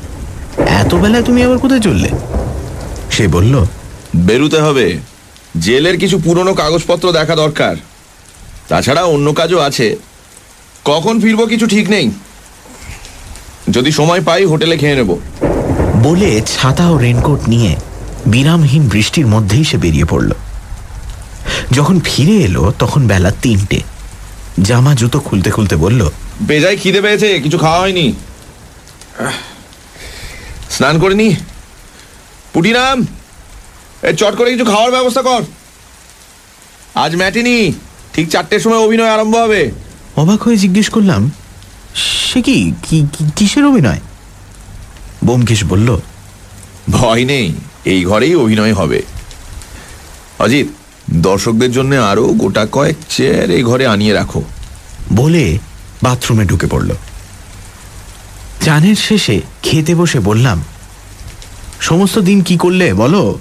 এত বেলায় তুমি আবার কোথায় চললে? সে বলল বেরুতে হবে। জেলের কিছু পুরনো কাগজপত্র দেখা দরকার। তাছাড়া অন্য কাজও আছে। কখন ফিরবো কিছু ঠিক নেই। যদি সময় পাই হোটেলে খেয়ে নেব। বলে ছাতা ও রেনকোট নিয়ে বিরামহীন বৃষ্টির মধ্যেই সে বেরিয়ে পড়ল। যখন ফিরে এলো তখন বেলা তিনটে। জামা জুতো খুলতে খুলতে বলল বেজায় খিদে পেয়েছে কিছু খাওয়া হয়নি। স্নান করে নি। পুটিরাম এ চট করে কিছু খাওয়ার ব্যবস্থা কর। আজ ম্যাটিনি ঠিক চারটের সময় অভিনয় আরম্ভ হবে। অবাক হয়ে জিজ্ঞেস করলাম সে কি কি- কি- কিসের অভিনয়? বোমকেশ বলল ভয় নেই এই ঘরেই অভিনয় হবে। অজিত দর্শকদের জন্য আরও গোটা কয়েক চেয়ার এই ঘরে আনিয়ে রাখো। বলে বাথরুমে ঢুকে পড়ল। চানের শেষে খেতে বসে বললাম সমস্ত দিন কি করলে বলো?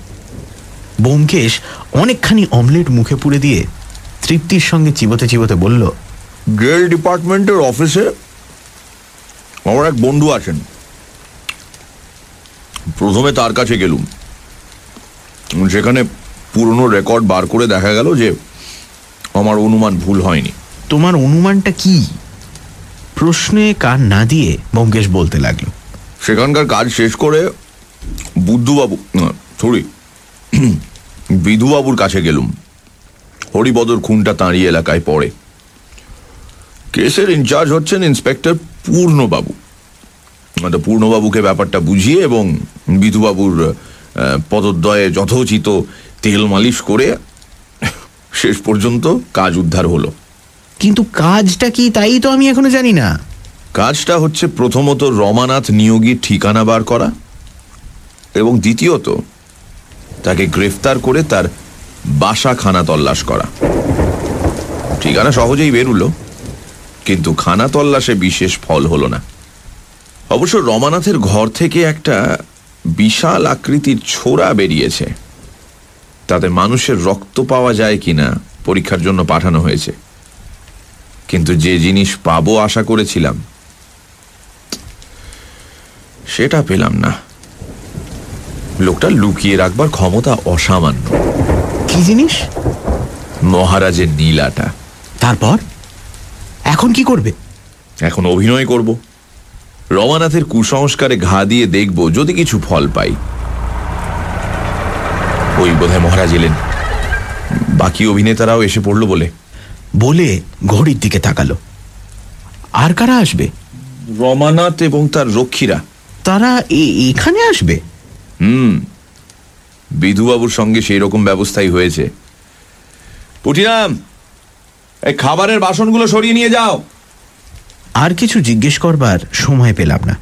বোমকেশ অনেকখানি অমলেট মুখে পুড়ে দিয়ে তৃপ্তির সঙ্গে চিবোতে চিবোতে বলল গেল ডিপার্টমেন্টের অফিসে আমার এক বন্ধু আছেন প্রথমে তার কাছে গেলুম। সেখানে পুরনো রেকর্ড বার করে দেখা গেল যে আমার অনুমান ভুল হয়নি। তোমার অনুমানটা কি? প্রশ্নে কান না দিয়ে বোমকেশ বলতে লাগল। সেখানকার কাজ শেষ করে বুদ্ধবাবু সরি বিধুবাবুর কাছে গেলুম। হরিবদর খুনটা তাঁরই এলাকায় পড়ে। কেসের ইনচার্জ হচ্ছেন ইন্সপেক্টর পূর্ণবাবু। তো পূর্ণবাবুকে ব্যাপারটা বুঝিয়ে এবং বিধুবাবুর পদদ্বয়ে যথোচিত তেল মালিশ করে শেষ পর্যন্ত কাজ উদ্ধার হলো। কিন্তু কাজটা কি তাই তো আমি এখনও জানি না। কাজটা হচ্ছে প্রথমত রমানাথ নিয়োগীর ঠিকানা বার করা এবং দ্বিতীয়ত তাকে গ্রেফতার করে তার বাসা খানা তল্লাশ করা। ঠিকানা সহজেই বেরুলো কিন্তু খানা তল্লাশে বিশেষ ফল হলো না। অবশ্য রমানাথের ঘর থেকে একটা বিশাল আকৃতির ছোড়া বেরিয়েছে। তাতে মানুষের রক্ত পাওয়া যায় কিনা পরীক্ষার জন্য পাঠানো হয়েছে। কিন্তু যে জিনিস পাবো আশা করেছিলাম সেটা পেলাম না। লোকটা লুকিয়ে রাখবার ক্ষমতা অসামান্য। কি জিনিস? মহারাজের নীলাটা। তারপর? এখন কি করবে? এখন অভিনয় করব। রমানাথের কুসংস্কারে ঘা দিয়ে দেখব যদি কিছু ফল পাই। ওই বোধহয় মহারাজ এলেন। বাকি অভিনেতারাও এসে পড়ল বলে। বলে ঘড়ির দিকে তাকালো। আর কারা আসবে? রমানাথ এবং তার রক্ষীরা। তারা এখানে আসবে? হুম। বিধুবাবুর সঙ্গে সেই রকম ব্যবস্থাই হয়েছে। পুটিরাম এই খাবারের বাসনগুলো সরিয়ে নিয়ে যাও। আর কিছু জিজ্ঞেস করবার সময় পেলাম না।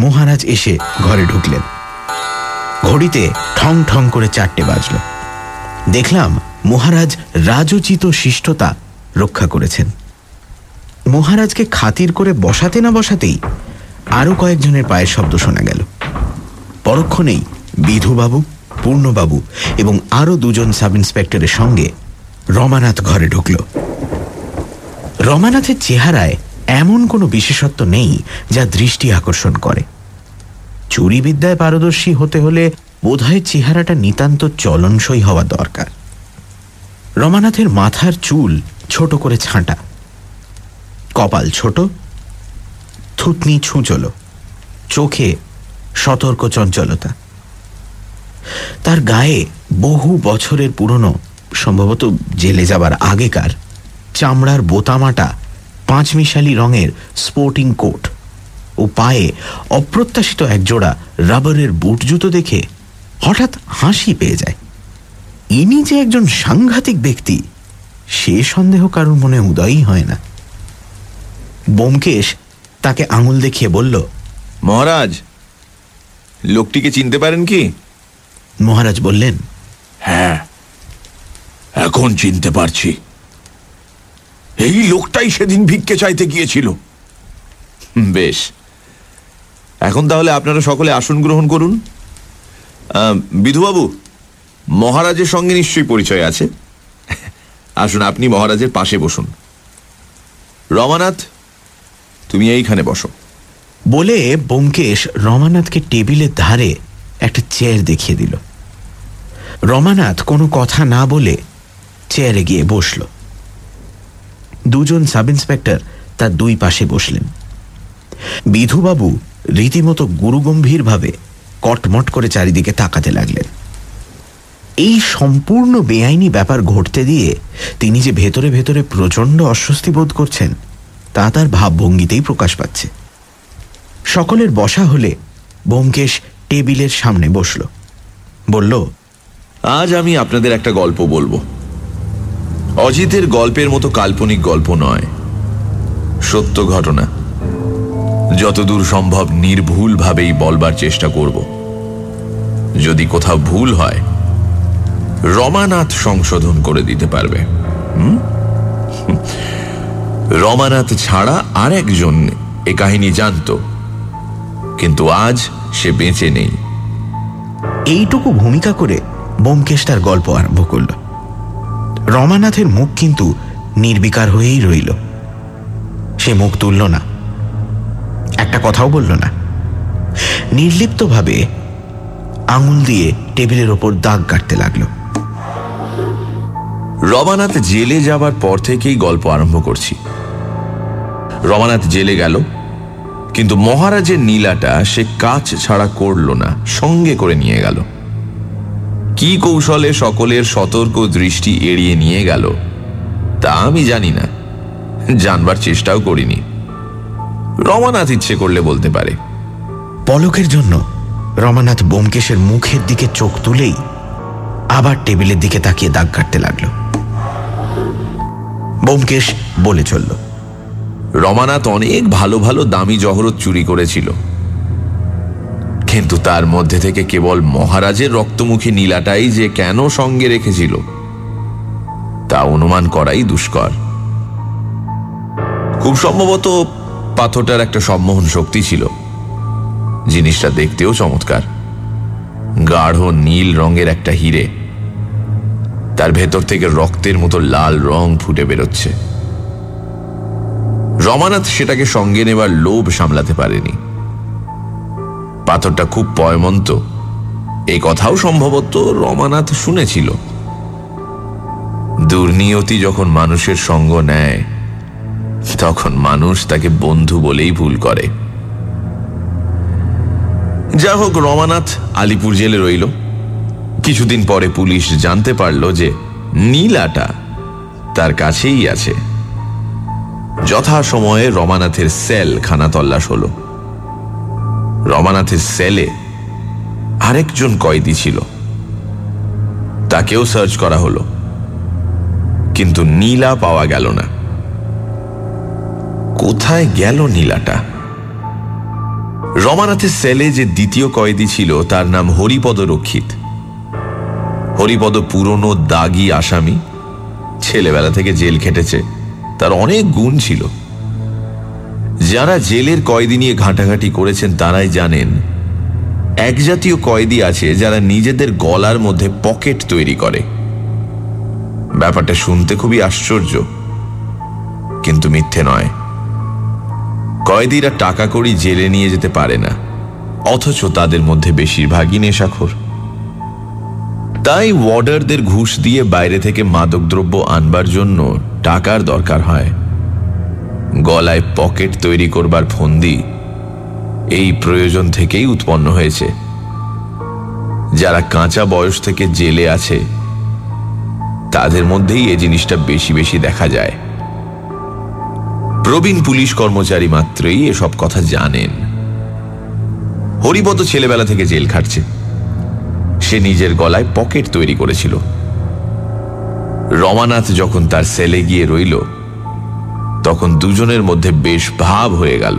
মহারাজ এসে ঘরে ঢুকলেন। ঘড়িতে ঠং ঠং করে চারটে বাজল। দেখলাম মহারাজ রাজোচিত শিষ্টতা রক্ষা করেছেন। মহারাজকে খাতির করে বসাতে না বসাতেই আরও কয়েকজনের পায়ের শব্দ শোনা গেল। পরক্ষণেই বিধুবাবু, পূর্ণবাবু এবং আরও দুজন সাব ইন্সপেক্টরের সঙ্গে রমানাথ ঘরে ঢুকল। রমানাথের চেহারায় এমন কোনো বিশেষত্ব নেই যা দৃষ্টি আকর্ষণ করে। চুরিবিদ্যায় পারদর্শী হতে হলে বোধহয় চেহারাটা নিতান্ত চলনসই হওয়া দরকার। রমানাথের মাথার চুল ছোট করে ছাঁটা। কপাল ছোট, থুতনি ছুঁচল, চোখে সতর্ক চঞ্চলতা। তার গায়ে বহু বছরের পুরনো, সম্ভবত জেলে যাবার আগেকার, চামড়ার বোতামাটা পাঁচমিশালি রঙের স্পোর্টিং কোট। ও পায়ে অপ্রত্যাশিত একজোড়া রাবারের বুট জুতো দেখে হঠাৎ হাসি পেয়ে যায়। ইনি যে একজন সাংঘাতিক ব্যক্তি সে সন্দেহ কারোর মনে উদয়ই হয় না। বোমকেশ তাকে আঙুল দেখিয়ে বলল মহারাজ লোকটিকে চিনতে পারেন কি? মহারাজ বললেন হ্যাঁ এখন চিনতে পারছি। এই লোকটাই সেদিন ভিক্ষে চাইতে গিয়েছিল। বেশ এখন তাহলে আপনারা সকলে আসন গ্রহণ করুন। বিধুবাবু, মহারাজের সঙ্গে নিশ্চয়ই পরিচয় আছে। আসুন, আপনি মহারাজের পাশে বসুন। রমানাথ, তুমি এইখানে বসো। বলে বোমকেশ রমানাথকে টেবিলের ধারে একটা চেয়ার দেখিয়ে দিল। রমানাথ কোনো কথা না বলে চেয়ারে গিয়ে বসল। দুজন সাব ইন্সপেক্টর তার দুই পাশে বসলেন। বিধুবাবু রীতিমতো গুরুগম্ভীরভাবে কটমট করে চারিদিকে তাকাতে লাগলেন। এই সম্পূর্ণ বেআইনি ব্যাপার ঘটতে দিয়ে তিনি যে ভেতরে ভেতরে প্রচণ্ড অস্বস্তি বোধ করছেন, তা তার ভাবভঙ্গিতেই প্রকাশ পাচ্ছে। সকলের বসা হলে বোমকেশ টেবিলের সামনে বসল। বলল, আজ আমি আপনাদের একটা গল্প বলব। অজিতের গল্পের মতো কাল্পনিক গল্প নয়। সত্য ঘটনা। যতদূর সম্ভব নির্ভুলভাবেই বলবার চেষ্টা করব। যদি কোথাও ভুল হয়, রমানাথ সংশোধন করে দিতে পারবে? রমানাথ ছাড়া আর একজন এ কাহিনী জানত, কিন্তু আজ সে বেঁচে নেই। এইটুকু ভূমিকা করে বোমকেশ তার গল্প আরম্ভ করল। রমানাথের মুখ কিন্তু নির্বিকার হয়েই রইল। সে মুখ তুলল না। একটা কথাও বলল না। নির্লিপ্তভাবে আঙুল দিয়ে টেবিলের ওপর দাগ কাটতে লাগল। রমানাথ জেলে যাবার পর থেকেই গল্প আরম্ভ করছি। রমানাথ জেলে গেল, কিন্তু মহারাজের নীলাটা সে কাজ ছাড়া করল না, সঙ্গে করে নিয়ে গেল। কি কৌশলে সকলের সতর্ক দৃষ্টি এড়িয়ে নিয়ে গেল, তা আমি জানি না। জানবার চেষ্টাও করিনি। রমানাথ ইচ্ছে করলে বলতে পারে। পলকের জন্য রমানাথ বোমকেশের মুখের দিকে চোখ তুলেই আবার টেবিলের দিকে তাকিয়ে দাগ কাটতে লাগল। বোমকেশ বলে চলল রমানাথ অনেক ভালো ভালো দামি জহরত চুরি করেছিল। কিন্তু তার মধ্যে থেকে কেবল মহারাজের রক্তমুখী নীলাটাই যে কেন সঙ্গে রেখেছিল তা অনুমান করাই দুষ্কর। খুব সম্ভবত পাথরটার একটা সম্মোহন শক্তি ছিল। জিনিসটা দেখতেও চমৎকার। গাঢ় নীল রঙের একটা হিরে। তার ভেতর থেকে রক্তের মতো লাল রং ফুটে বেরোচ্ছে। রমানাথ সেটাকে সঙ্গে নেবার লোভ সামলাতে পারেনি। পাথরটা খুব পয়মন্ত। এই কথাও সম্ভবত রমানাথ শুনেছিল। দুর্নিয়তি যখন মানুষের সঙ্গ নেয় তখন মানুষ তাকে বন্ধু বলেই ভুল করে। যা হোক, রমানাথ আলিপুর জেলে রইল। কিছুদিন পরে পুলিশ জানতে পারল যে নীলাটা তার কাছেই আছে। যথাসময়ে রমানাথের সেল খানা তল্লাশ হল। রমানাথের সেলে আরেকজন কয়েদি ছিল। তাকেও সার্চ করা হলো। কিন্তু নীলা পাওয়া গেল না। কোথায় গেল নীলাটা? রমানাথের সেলে যে দ্বিতীয় কয়েদি ছিল, তার নাম হরিপদ রক্ষিত। হরিপদ পুরনো দাগি আসামি, ছেলেবেলা থেকে জেল খেটেছে, তার অনেক গুণ ছিল। যারা জেলের কয়েদি নিয়ে ঘাঁটাঘাঁটি করেছেন, তারাই জানেন, এক জাতীয় কয়েদি আছে যারা নিজেদের গলার মধ্যে পকেট তৈরি করে। ব্যাপারটা শুনতে খুবই আশ্চর্য, কিন্তু মিথ্যে নয়। কয়েদিরা টাকা করি জেলে নিয়ে যেতে পারে না, অথচ তাদের মধ্যে বেশিরভাগই নেশাখোর। তাই ওয়ার্ডারদের ঘুষ দিয়ে বাইরে থেকে মাদকদ্রব্য আনবার জন্য টাকার দরকার হয়। গলায় পকেট তৈরি করবার ফন্দি এই প্রয়োজন থেকেই উৎপন্ন হয়েছে। যারা কাঁচা বয়স থেকে জেলে আছে, তাদের মধ্যেই এ জিনিসটা বেশি বেশি দেখা যায়। প্রবীণ পুলিশ কর্মচারী মাত্রই এসব কথা জানেন। হরিপদ ছেলেবেলা থেকে জেল খাটছে। সে নিজের গলায় পকেট তৈরি করেছিল। রমানাথ যখন তার সেলে গিয়ে রইল, তখন দুজনের মধ্যে বেশ ভাব হয়ে গেল।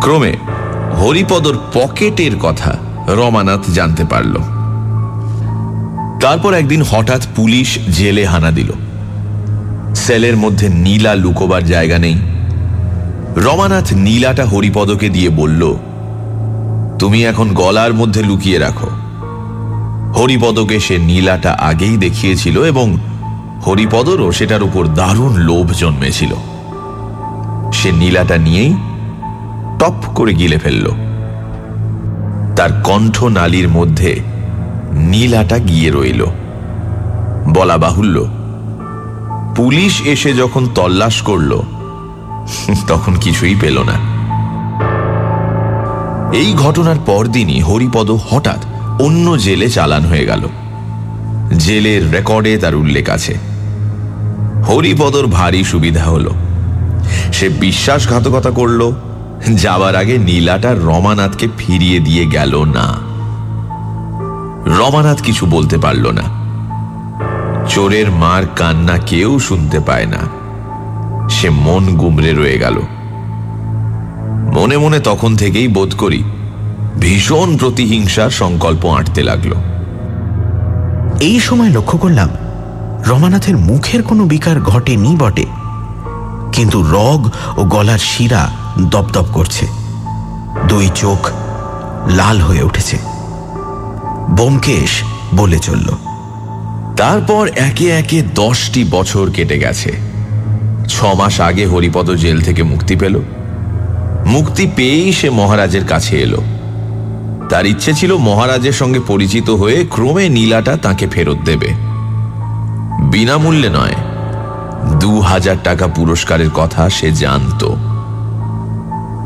ক্রমে হরিপদর পকেটের কথা রমানাথ জানতে পারল। তারপর একদিন হঠাৎ পুলিশ জেলে হানা দিল। সেলের মধ্যে নীলা লুকোবার জায়গা নেই। রমানাথ নীলাটা হরিপদকে দিয়ে বলল, তুমি এখন গলার মধ্যে লুকিয়ে রাখো। হরিপদকে সে নীলাটা আগেই দেখিয়েছিল এবং হরিপদরও সেটার উপর দারুণ লোভ জন্মেছিল। সে নীলাটা নিয়েই টপ করে গিলে ফেলল। তার কণ্ঠ নালীর মধ্যে নীলাটা গিয়ে রইল। বলা বাহুল্য পুলিশ এসে যখন তল্লাশ করল, তখন কিছুই পেল না। এই ঘটনার পরদিনই হরিপদ হঠাৎ অন্য জেলে চালান হয়ে গেল। জেলের রেকর্ডে তার উল্লেখ আছে। হরিপদর ভারী সুবিধা হল, সে বিশ্বাসঘাতকতা করল যাবার আগে নীলাটা রমানাথকে ফিরিয়ে দিয়ে গেল না। রমানাথ কিছু বলতে পারল না। চোরের মার কান্না কেউ শুনতে পায় না। সে মন গুমরে রয়ে গেল। মনে মনে তখন থেকেই বোধ করি, ভীষণ প্রতিহিংসার সংকল্প আঁটতে লাগল। এই সময় লক্ষ্য করলাম, রমানাথের মুখের কোনো বিকার ঘটেনি বটে। কিন্তু রগ ও গলার শিরা দপদপ করছে। দুই চোখ লাল হয়ে উঠেছে। বোমকেশ বলে চলল তারপর একে একে দশটি বছর কেটে গেছে। ছ মাস আগে হরিপদ জেল থেকে মুক্তি পেল। মুক্তি পেয়েই সে মহারাজের কাছে এলো। তার ইচ্ছে ছিল মহারাজের সঙ্গে পরিচিত হয়ে ক্রমে নীলাটা তাকে ফেরত দেবে। বিনামূল্যে নয়, দু হাজার টাকা পুরস্কারের কথা সে জানত।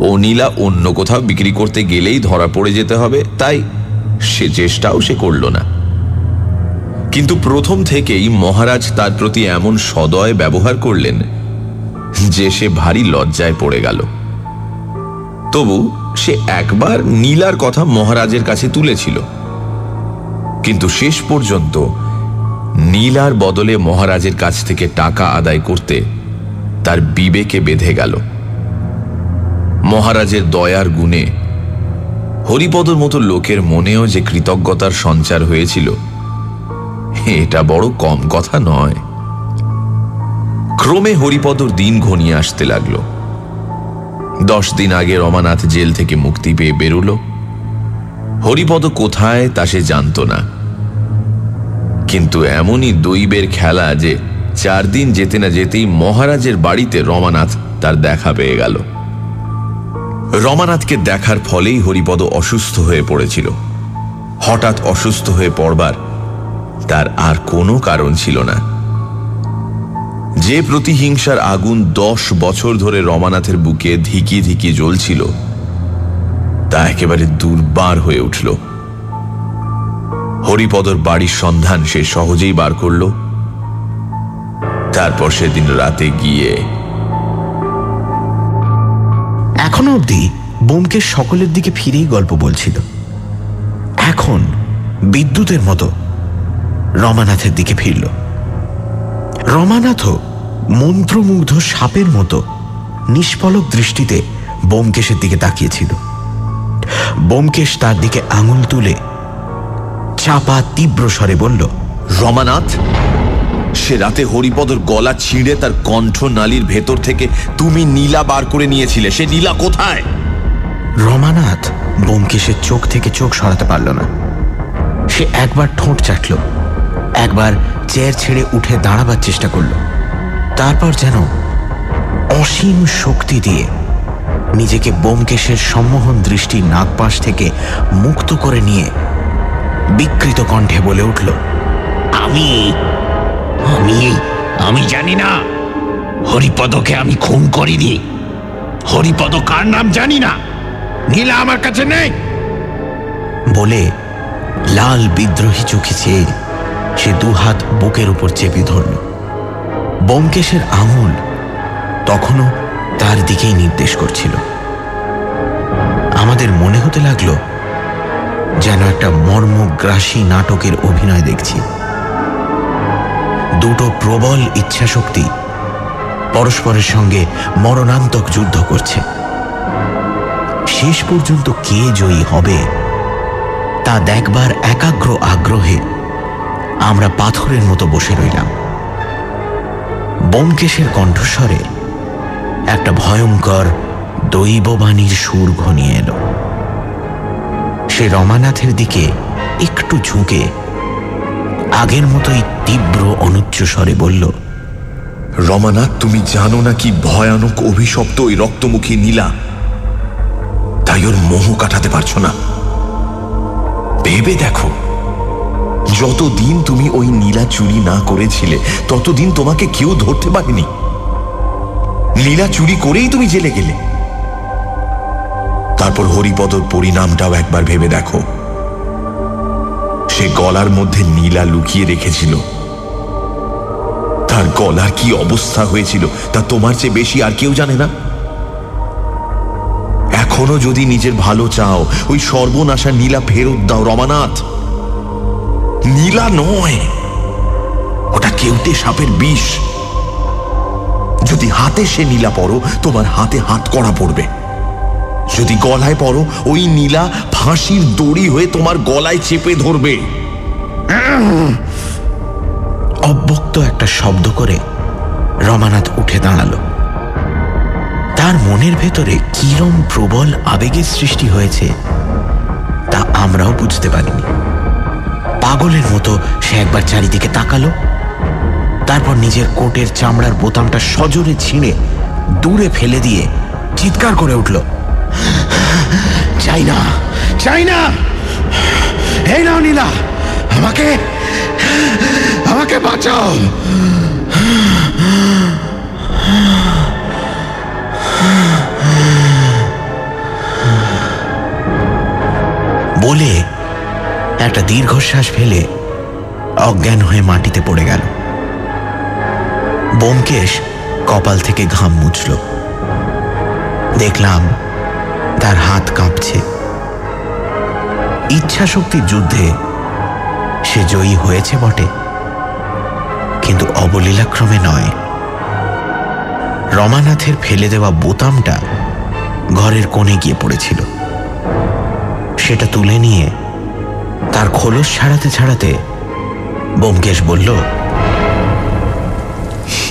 ও নীলা অন্য কোথাও বিক্রি করতে গেলেই ধরা পড়ে যেতে হবে, তাই সে চেষ্টাও সে করল না। কিন্তু প্রথম থেকেই মহারাজ তার প্রতি এমন সদয় ব্যবহার করলেন যে সে ভারী লজ্জায় পড়ে গেল। তবু সে একবার নীলার কথা মহারাজের কাছে তুলেছিল। কিন্তু শেষ পর্যন্ত নীলার বদলে মহারাজের কাছ থেকে টাকা আদায় করতে তার বিবেকে বেঁধে গেল। মহারাজের দয়ার গুণে হরিপদর মতো লোকের মনেও যে কৃতজ্ঞতার সঞ্চার হয়েছিল এটা বড় কম কথা নয়। ক্রমে হরিপদর দিন ঘনিয়ে আসতে লাগল। দশ দিন আগে রমানাথ জেল থেকে মুক্তি পেয়ে বেরুল। হরিপদ কোথায় তা সে জানত না। কিন্তু এমনই দৈবের খেলা যে চার দিন যেতে না যেতেই মহারাজের বাড়িতে রমানাথ তার দেখা পেয়ে গেল। রমানাথকে দেখার ফলেই হরিপদ অসুস্থ হয়ে পড়েছিল। হঠাৎ অসুস্থ হয়ে পড়বার তার আর কোনো কারণ ছিল না। যে প্রতিহিংসার আগুন দশ বছর ধরে রমানাথের বুকে ধিকি ধিকি জ্বলছিল, তা একেবারে দুর্বার হয়ে উঠল। হরিপদর বাড়ির সন্ধান সে সহজেই বার করল। তারপর সেদিন রাতে গিয়ে এখনও অবধি বোমকে সকলের দিকে ফিরেই গল্প বলছিল। এখন বিদ্যুতের মতো রমানাথের দিকে ফিরল। রমানাথও মন্ত্রমুগ্ধ সাপের মতো নিষ্পলক দৃষ্টিতে বোমকেশের দিকে তাকিয়েছিল। বোমকেশ তার দিকে আঙুল তুলে চাপা তীব্র স্বরে বলল রমানাথ সে রাতে হরিপদর গলা ছিঁড়ে তার কণ্ঠ নালীর ভেতর থেকে তুমি নীলা বার করে নিয়েছিলে। সে নীলা কোথায়? রমানাথ বোমকেশের চোখ থেকে চোখ সরাতে পারল না। সে একবার ঠোঁট চাটল। একবার চেয়ার ছেড়ে উঠে দাঁড়াবার চেষ্টা করল। তারপর যেন অসীম শক্তি দিয়ে নিজেকে বোমকেশের সম্মোহন দৃষ্টির নাগপাশ থেকে মুক্ত করে নিয়ে বিকৃত কণ্ঠে বলে উঠল, আমি আমি আমি জানি না। হরিপদকে আমি খুন করিনি। হরিপদ কার নাম জানি না। নীলা আমার কাছে নেই। বলে লাল বিদ্রোহী চোখে চেয়ে সে দুহাত বুকের উপর চেপে ধরল। বোমকেশের আঙুল তখনও তার দিকেই নির্দেশ করছিল। আমাদের মনে হতে লাগল যেন একটা মর্মগ্রাসী নাটকের অভিনয় দেখছি। দুটো প্রবল ইচ্ছাশক্তি পরস্পরের সঙ্গে মরণান্তক যুদ্ধ করছে। শেষ পর্যন্ত কে জয়ী হবে তা দেখবার একাগ্র আগ্রহে আমরা পাথরের মতো বসে রইলাম। বোমকেশের কণ্ঠস্বরে একটা ভয়ঙ্কর দৈববাণীর সুর ঘনিয়ে এলো। সে রমানাথের দিকে একটু ঝুঁকে আগের মতোই তীব্র অনুচ্চ স্বরে বলল, রমানাথ, তুমি জানো না কি ভয়ানক অভিশপ্ত ওই রক্তমুখী নীলা? তাই ওর মোহ কাটাতে পারছ না। ভেবে দেখো যতদিন তুমি ওই নীলা চুরি না করেছিলে, ততদিন তোমাকে কেউ ধরতে পারেনি। নীলা চুরি করেই তুমি জেলে গেলে। তারপর হরিপদর পরিণামটাও একবার ভেবে দেখো। সে গলার মধ্যে নীলা লুকিয়ে রেখেছিল। তার গলার কি অবস্থা হয়েছিল, তা তোমার চেয়ে বেশি আর কেউ জানে না। এখনও যদি নিজের ভালো চাও, ওই সর্বনাশা নীলা ফেরত দাও, রমানাথ। নীলা নয়। ওটা কেউটে সাপের বিষ। যদি হাতে সে নীলা পড়ো, তোমার হাতে হাত করা পড়বে। যদি গলায় পড়ো, ওই নীলা ফাঁসির দড়ি হয়ে তোমার গলায় চেপে ধরবে। অব্যক্ত একটা শব্দ করে রমানাথ উঠে দাঁড়াল। তার মনের ভেতরে কিরম প্রবল আবেগের সৃষ্টি হয়েছে, তা আমরাও বুঝতে পারিনি। পাগলের মতো সে একবার চারিদিকে তাকালো। তারপর নিজের কোটের চামড়ার বোতামটা সজোরে ছিঁড়ে দূরে ফেলে দিয়ে চিৎকার করে উঠল চাই না চাই না এই নাও নীলা, আমাকে আমাকে বাঁচাও! বলে একটা দীর্ঘশ্বাস ফেলে অজ্ঞান হয়ে মাটিতে পড়ে গেল। বোমকেশ কপাল থেকে ঘাম মুছল। দেখলাম তার হাত কাঁপছে। ইচ্ছা শক্তির যুদ্ধে সে জয়ী হয়েছে বটে। কিন্তু অবলীলাক্রমে নয়। রমানাথের ফেলে দেওয়া বোতামটা ঘরের কোণে গিয়ে পড়েছিল। সেটা তুলে নিয়ে তার খোলস ছাড়াতে ছাড়াতে বোমকেশ বলল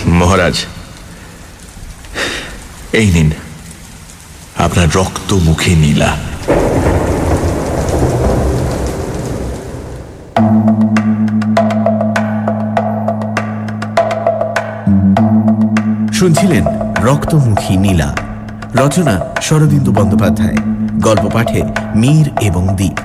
মহারাজ এই নিন আপনার রক্ত মুখে নীলা। শুনছিলেন রক্তমুখী নীলা। রচনা শরদিন্দু বন্দ্যোপাধ্যায়। গল্প পাঠে মীর এবং দ্বীপ